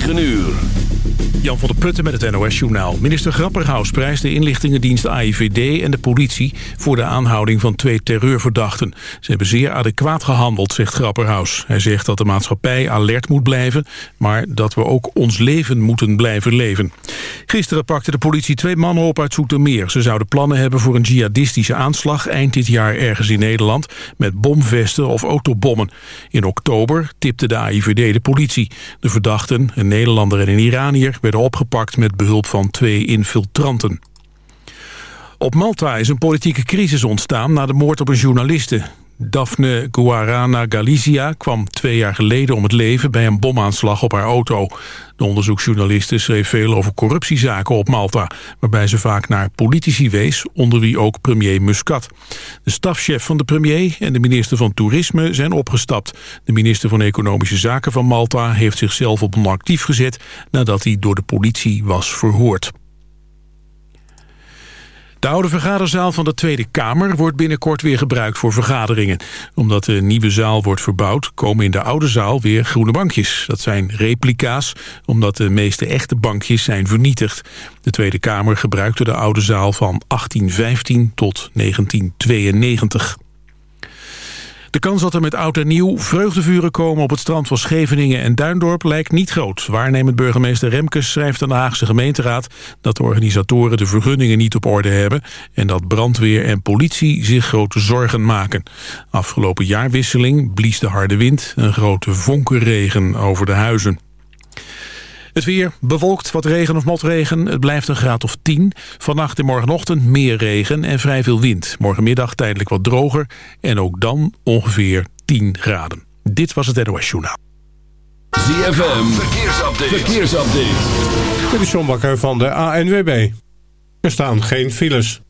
9 uur. Jan van der Putten met het NOS-journaal. Minister Grapperhaus prijst de inlichtingendienst AIVD en de politie... voor de aanhouding van twee terreurverdachten. Ze hebben zeer adequaat gehandeld, zegt Grapperhaus. Hij zegt dat de maatschappij alert moet blijven... maar dat we ook ons leven moeten blijven leven. Gisteren pakte de politie twee mannen op uit Zoetermeer. Ze zouden plannen hebben voor een jihadistische aanslag... eind dit jaar ergens in Nederland... met bomvesten of autobommen. In oktober tipte de AIVD de politie. De verdachten, een Nederlander en een Iranier... werden opgepakt met behulp van twee infiltranten. Op Malta is een politieke crisis ontstaan na de moord op een journaliste. Daphne Guarana Galizia kwam twee jaar geleden om het leven bij een bomaanslag op haar auto. De onderzoeksjournaliste schreef veel over corruptiezaken op Malta, waarbij ze vaak naar politici wees, onder wie ook premier Muscat. De stafchef van de premier en de minister van Toerisme zijn opgestapt. De minister van Economische Zaken van Malta heeft zichzelf op non-actief gezet nadat hij door de politie was verhoord. De oude vergaderzaal van de Tweede Kamer wordt binnenkort weer gebruikt voor vergaderingen. Omdat de nieuwe zaal wordt verbouwd, komen in de oude zaal weer groene bankjes. Dat zijn replica's, omdat de meeste echte bankjes zijn vernietigd. De Tweede Kamer gebruikte de oude zaal van 1815 tot 1992. De kans dat er met oud en nieuw vreugdevuren komen op het strand van Scheveningen en Duindorp lijkt niet groot. Waarnemend burgemeester Remkes schrijft aan de Haagse gemeenteraad dat de organisatoren de vergunningen niet op orde hebben en dat brandweer en politie zich grote zorgen maken. Afgelopen jaarwisseling blies de harde wind een grote vonkenregen over de huizen. Het weer bewolkt, wat regen of motregen. Het blijft een graad of 10. Vannacht en morgenochtend meer regen en vrij veel wind. Morgenmiddag tijdelijk wat droger. En ook dan ongeveer 10 graden. Dit was het NOS Journaal. ZFM, verkeersupdate. verkeersupdate. Dit is John Bakker van de ANWB. Er staan geen files.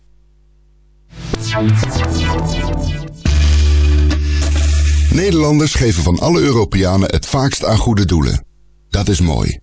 Nederlanders geven van alle Europeanen het vaakst aan goede doelen. Dat is mooi.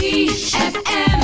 ZFM.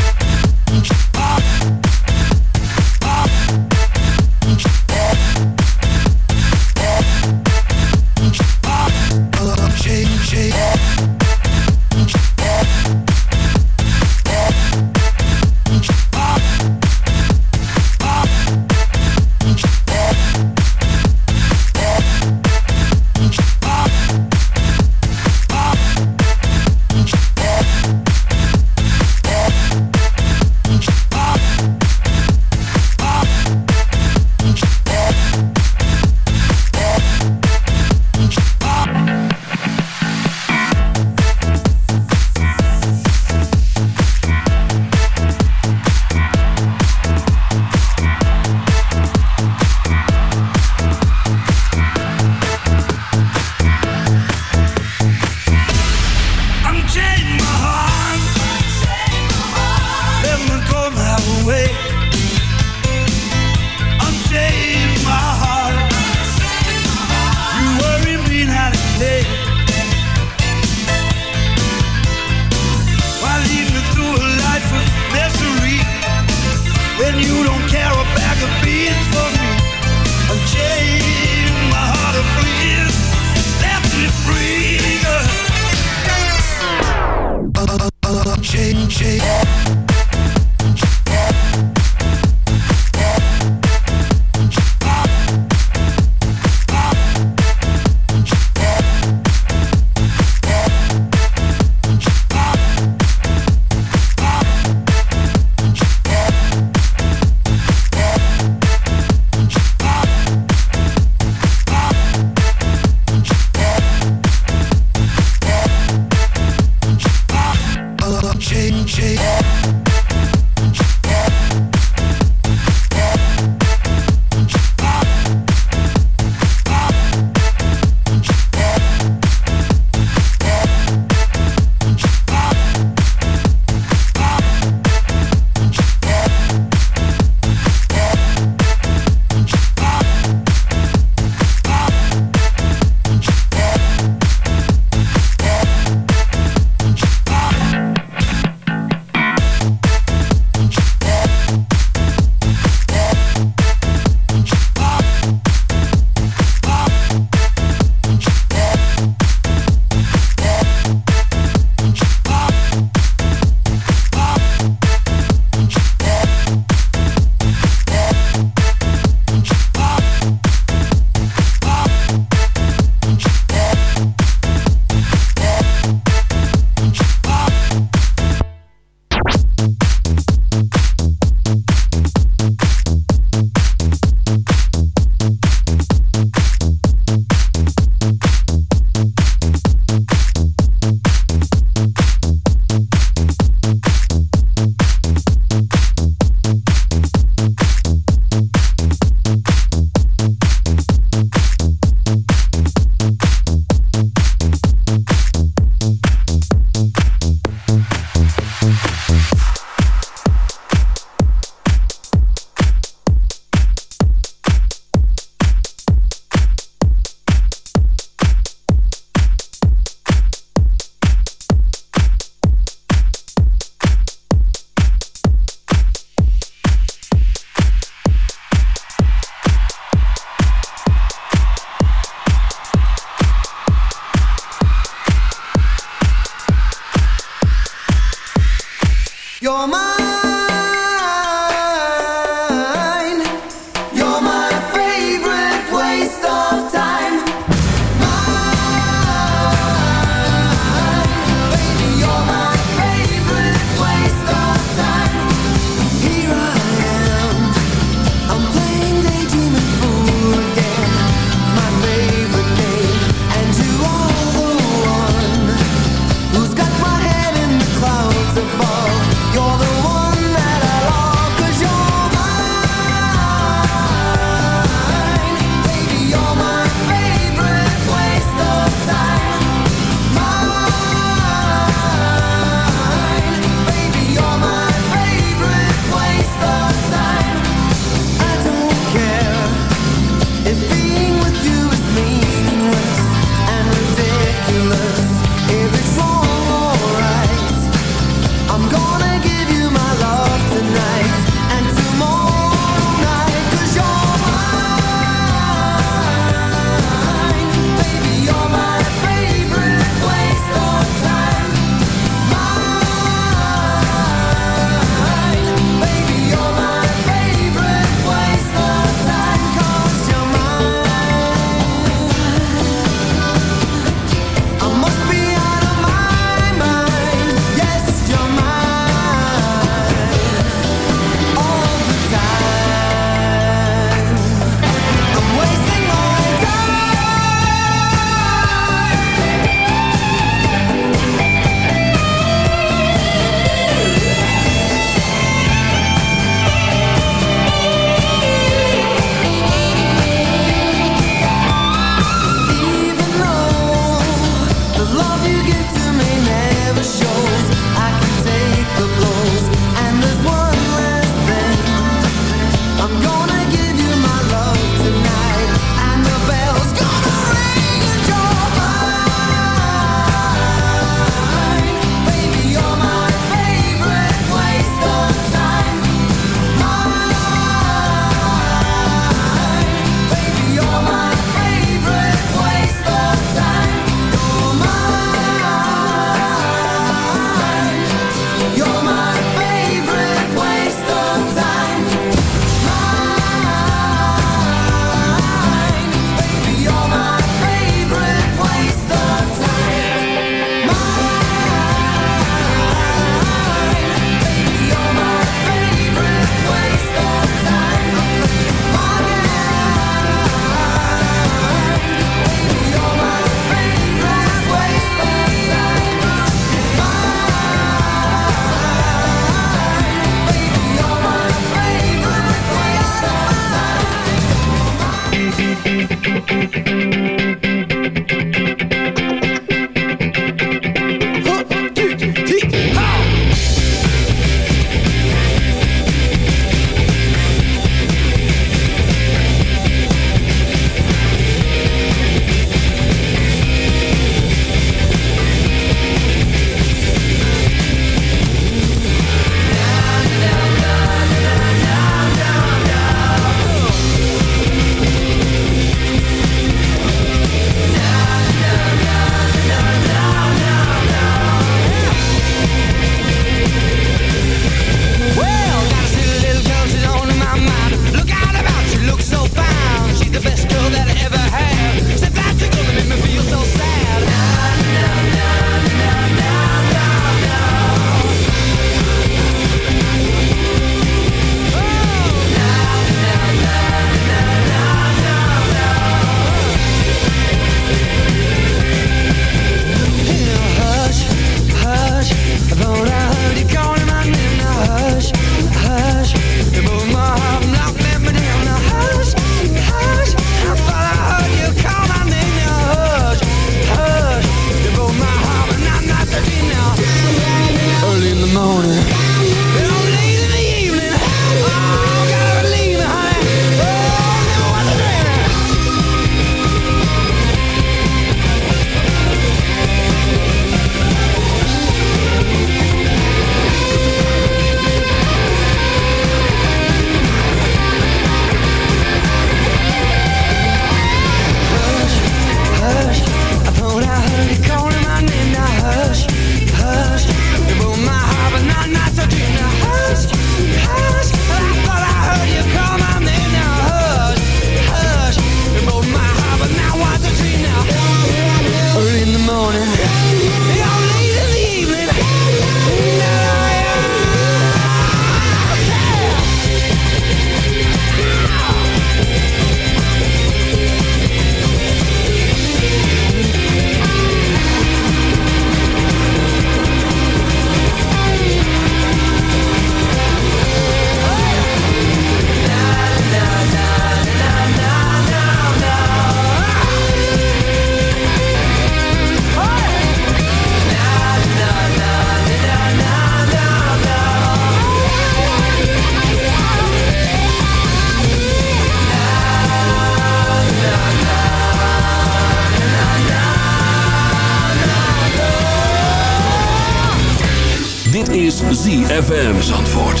ZFM Zandvoort.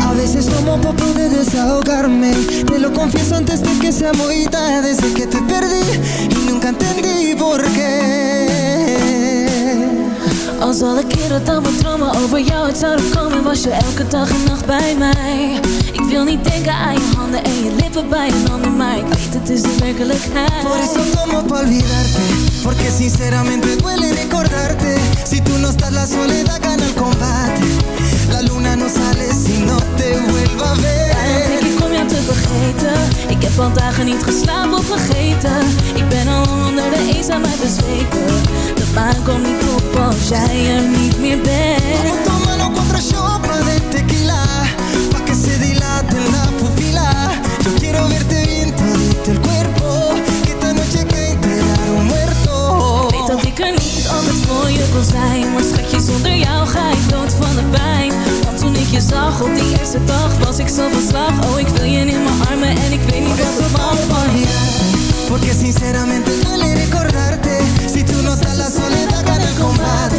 A veces tomo pa poder desahogarme Te lo confieso antes de que sea muy tarde Desde que te perdí y nunca entendí por qué Als alle keren dat mijn dromen over jou uit zouden komen Was je elke dag en nacht bij mij Ik wil niet denken aan je handen en je lippen bij een ander Maar ik weet het is de werkelijkheid. Por eso tomo pa olvidarte Porque sinceramente duele recordarte. Si tú no estás la soledad gana el combate. La luna no sale si no te vuelva a ver. Denk ik om jou te vergeten. Ik heb al dagen niet geslapen of vergeten. Ik ben al onder de eenzaamheid bezweken. De maan komt niet op als jij er niet meer bent. Vamos tomando cuatro shots de tequila Pa' que se dilate la pupila Yo quiero verte bien todito el cuerpo Que esta noche que enterar un muerto. Weet dat ik er niet anders voor je wil zijn Maar schatje, zonder jou ga ik dood van de pijn. Want toen ik je zag op die eerste dag Was ik zo van slag. Oh, ik wil je in mijn armen En ik weet niet wat er van van je Porque sinceramente duele recordarte Si tú no estás la soledad gana el combate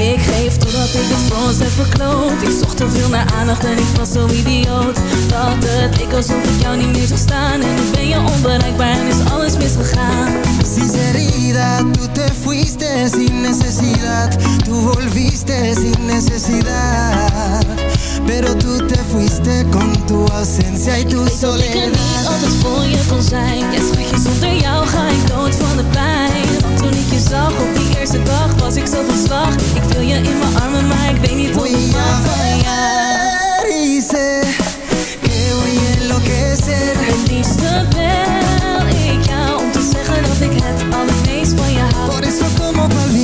Ik geef totdat ik het voor ons heb verkloot. Ik zocht te veel naar aandacht en ik was zo idioot. Dat het leek alsof ik jou niet meer zou staan. En nu ben je onbereikbaar en is alles misgegaan. Sinceridad, tú te fuiste sin necesidad. Tú volviste sin necesidad. Pero tú te fuiste con tu ausencia y tu Weet dat ik er niet soledad. altijd voor je kon zijn. Ja schatje, zonder jou ga ik dood van de pijn toen ik je zag op die eerste dag was ik zo van slag. Ik wil je in mijn armen, maar ik weet niet hoe ik mag. van jou sé que voy a enloquecer Het liefste bel ik jou om te zeggen dat ik het allermeest van je hou. Por eso como pa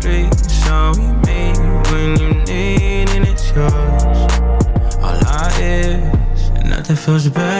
down the street, so we meet when you need and it's yours. All I is, and nothing feels better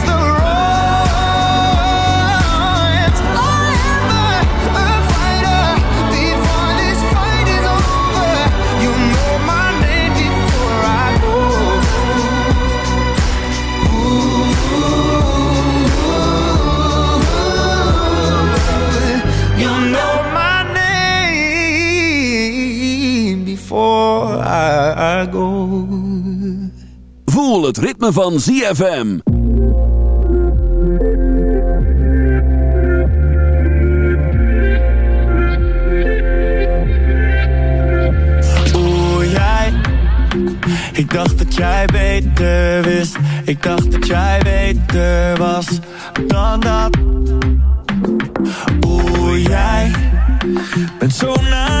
Voel het ritme van ZFM. Jij. Ik dacht dat jij beter wist. Ik dacht dat jij beter was dan dat. Oeh, jij. Bent zo naar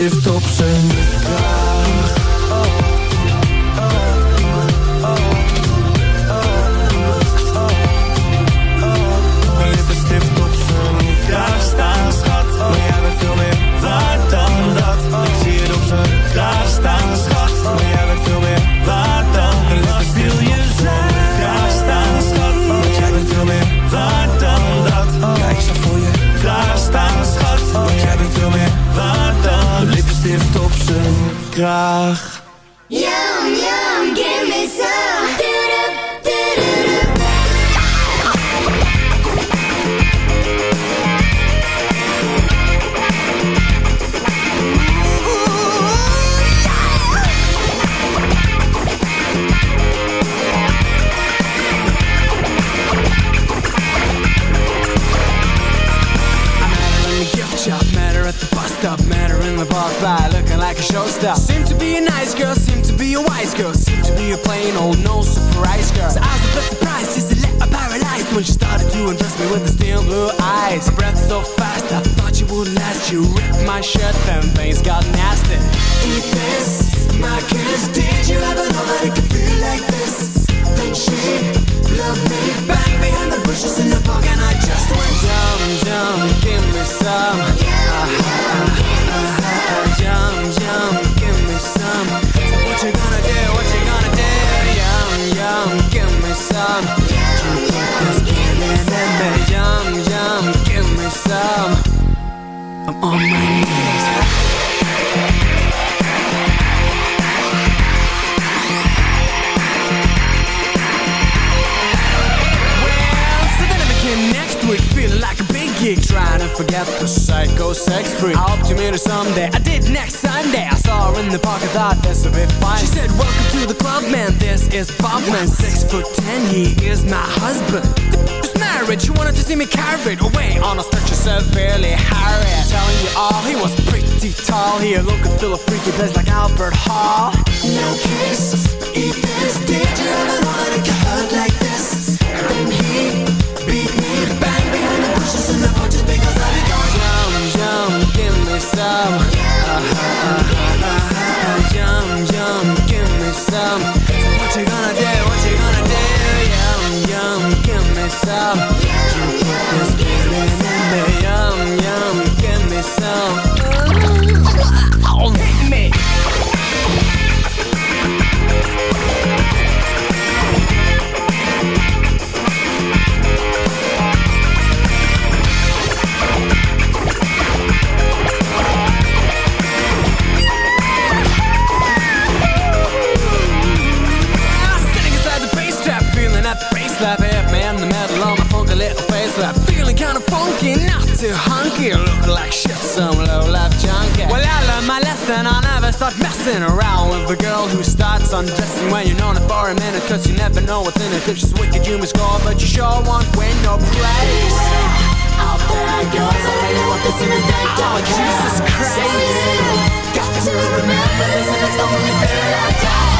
ty w to dag all, he was pretty tall. He looked and feel a freaky place like Albert Hall. No kiss, eat this. Did you ever it could hurt like this? Then he beat me bang behind the bushes in the just because I did going Yum, yum, give me some uh-huh. Yum, yum, give me some So what you gonna do, what you gonna do Yum, yum, give me like shit, some low-life junkie. Well, I learned my lesson, I never start messing around With a girl who starts undressing when you're known her for a minute Cause you never know what's in it, cause she's wicked, you must call But you sure won't win no praise out there girls, I really want this in the day Oh, Jesus Christ. Got to remember this, and it's the only thing I got.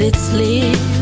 Let it slip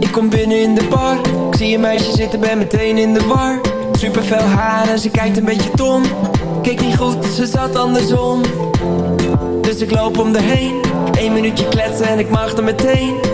Ik kom binnen in de bar, ik zie een meisje zitten, ben meteen in de war. super veel haar en ze kijkt een beetje dom. Keek niet goed, ze zat andersom. Dus ik loop om de heen. Eén minuutje kletsen en ik mag er meteen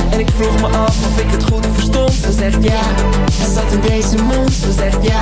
En ik vroeg me af of ik het goed verstond. Ze zegt ja, hij zat in deze mond Ze zegt ja,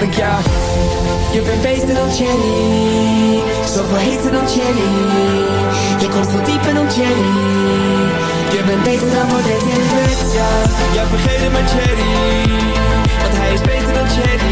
ja. Je bent beter dan Jenny. Zoveel heter dan Jenny. Je komt veel dieper dan Jenny. Je bent beter dan Baudet bed, ja. Ja, vergeet het maar Jenny. Want hij is beter dan Jenny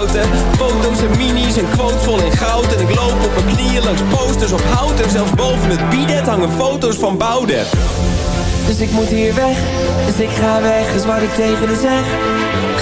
hè Foto's en minis en quotes vol in goud. En ik loop op mijn knieën langs posters op hout. En zelfs boven het bidet hangen foto's van Boudewijn dus ik moet hier weg, dus ik ga weg, is wat ik tegen haar zeg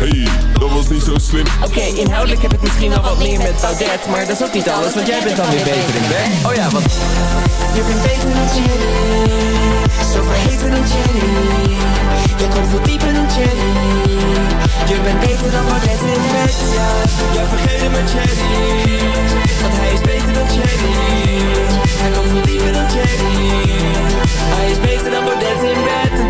Hey, dat was niet zo slim. Oké, inhoudelijk heb ik misschien al wat meer met Baudet Maar dat is ook niet alles, want jij bent dan weer beter in bed. Oh ja, want Je bent beter dan Jenny Zo verheven dan Jenny Je komt veel dieper dan Jenny Je bent beter dan Baudet in bed, ja Ja, vergeet het met Jenny Want hij is beter dan Jenny Hij komt veel dieper dan Jenny Hij is beter dan Baudet in bed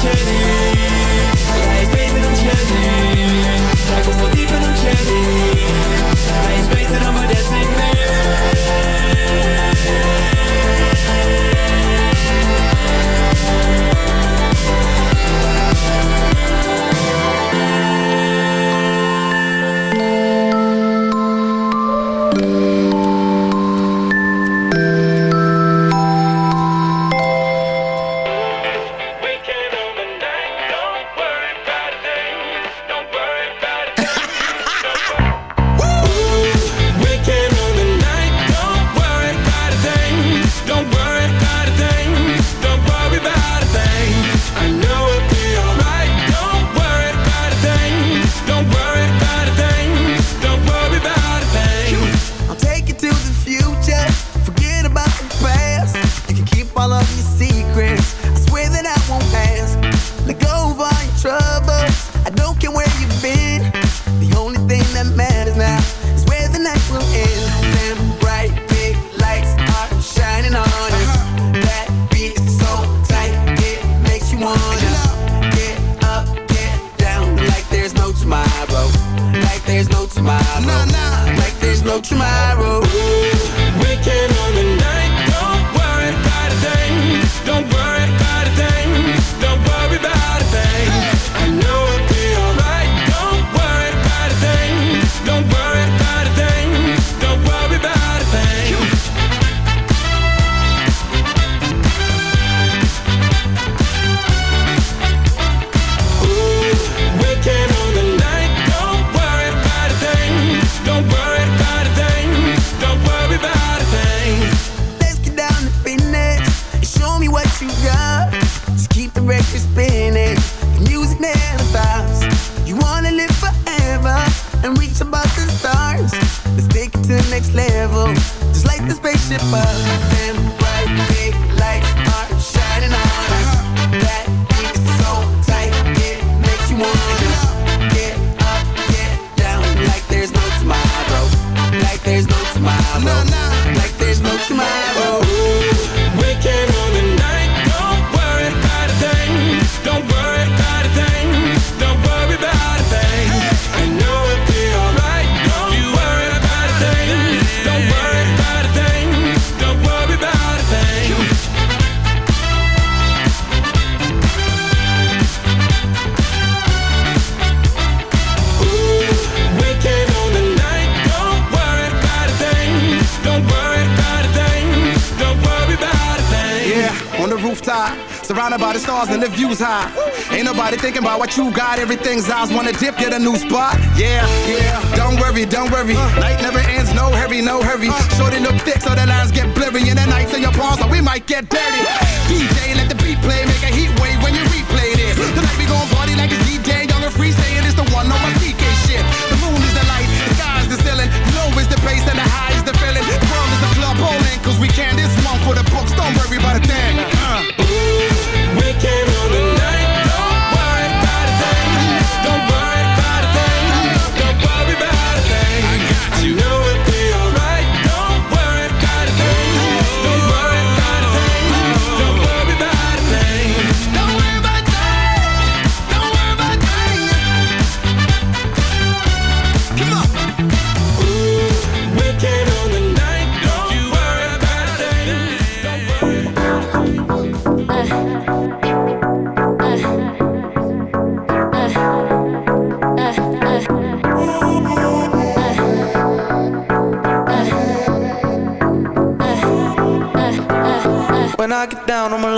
het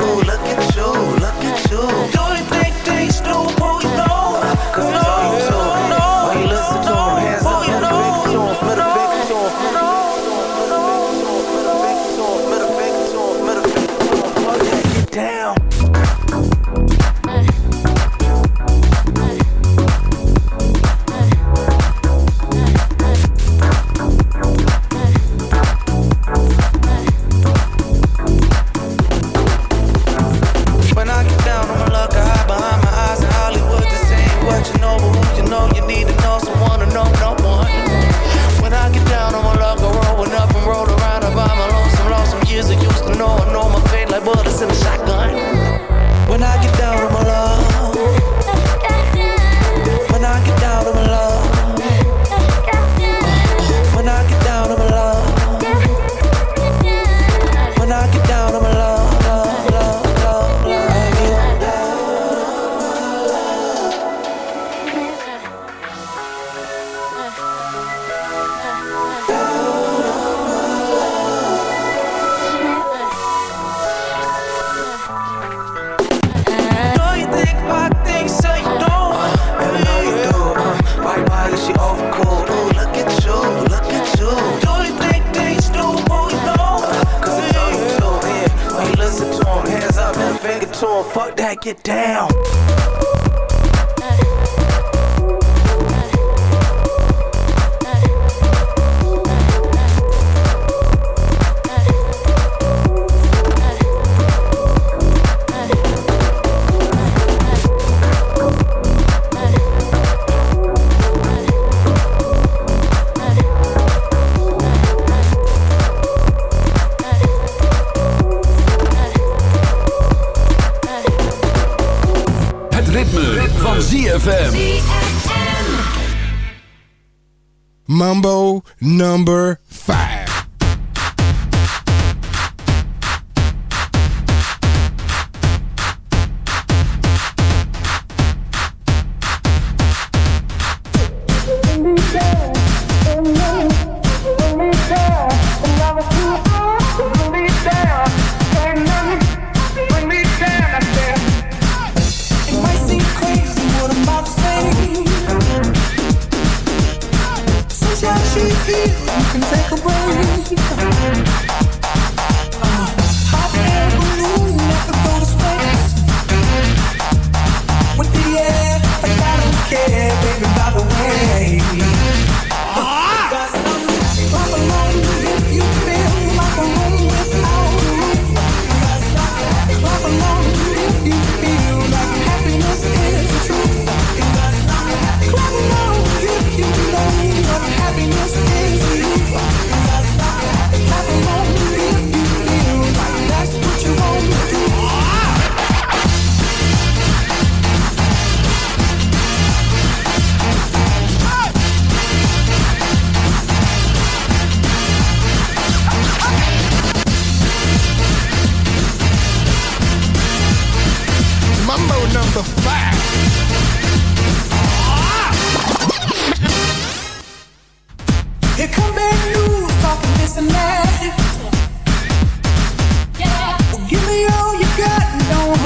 Ooh, look at you, look at you. ZFM. Mambo number got no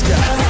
sky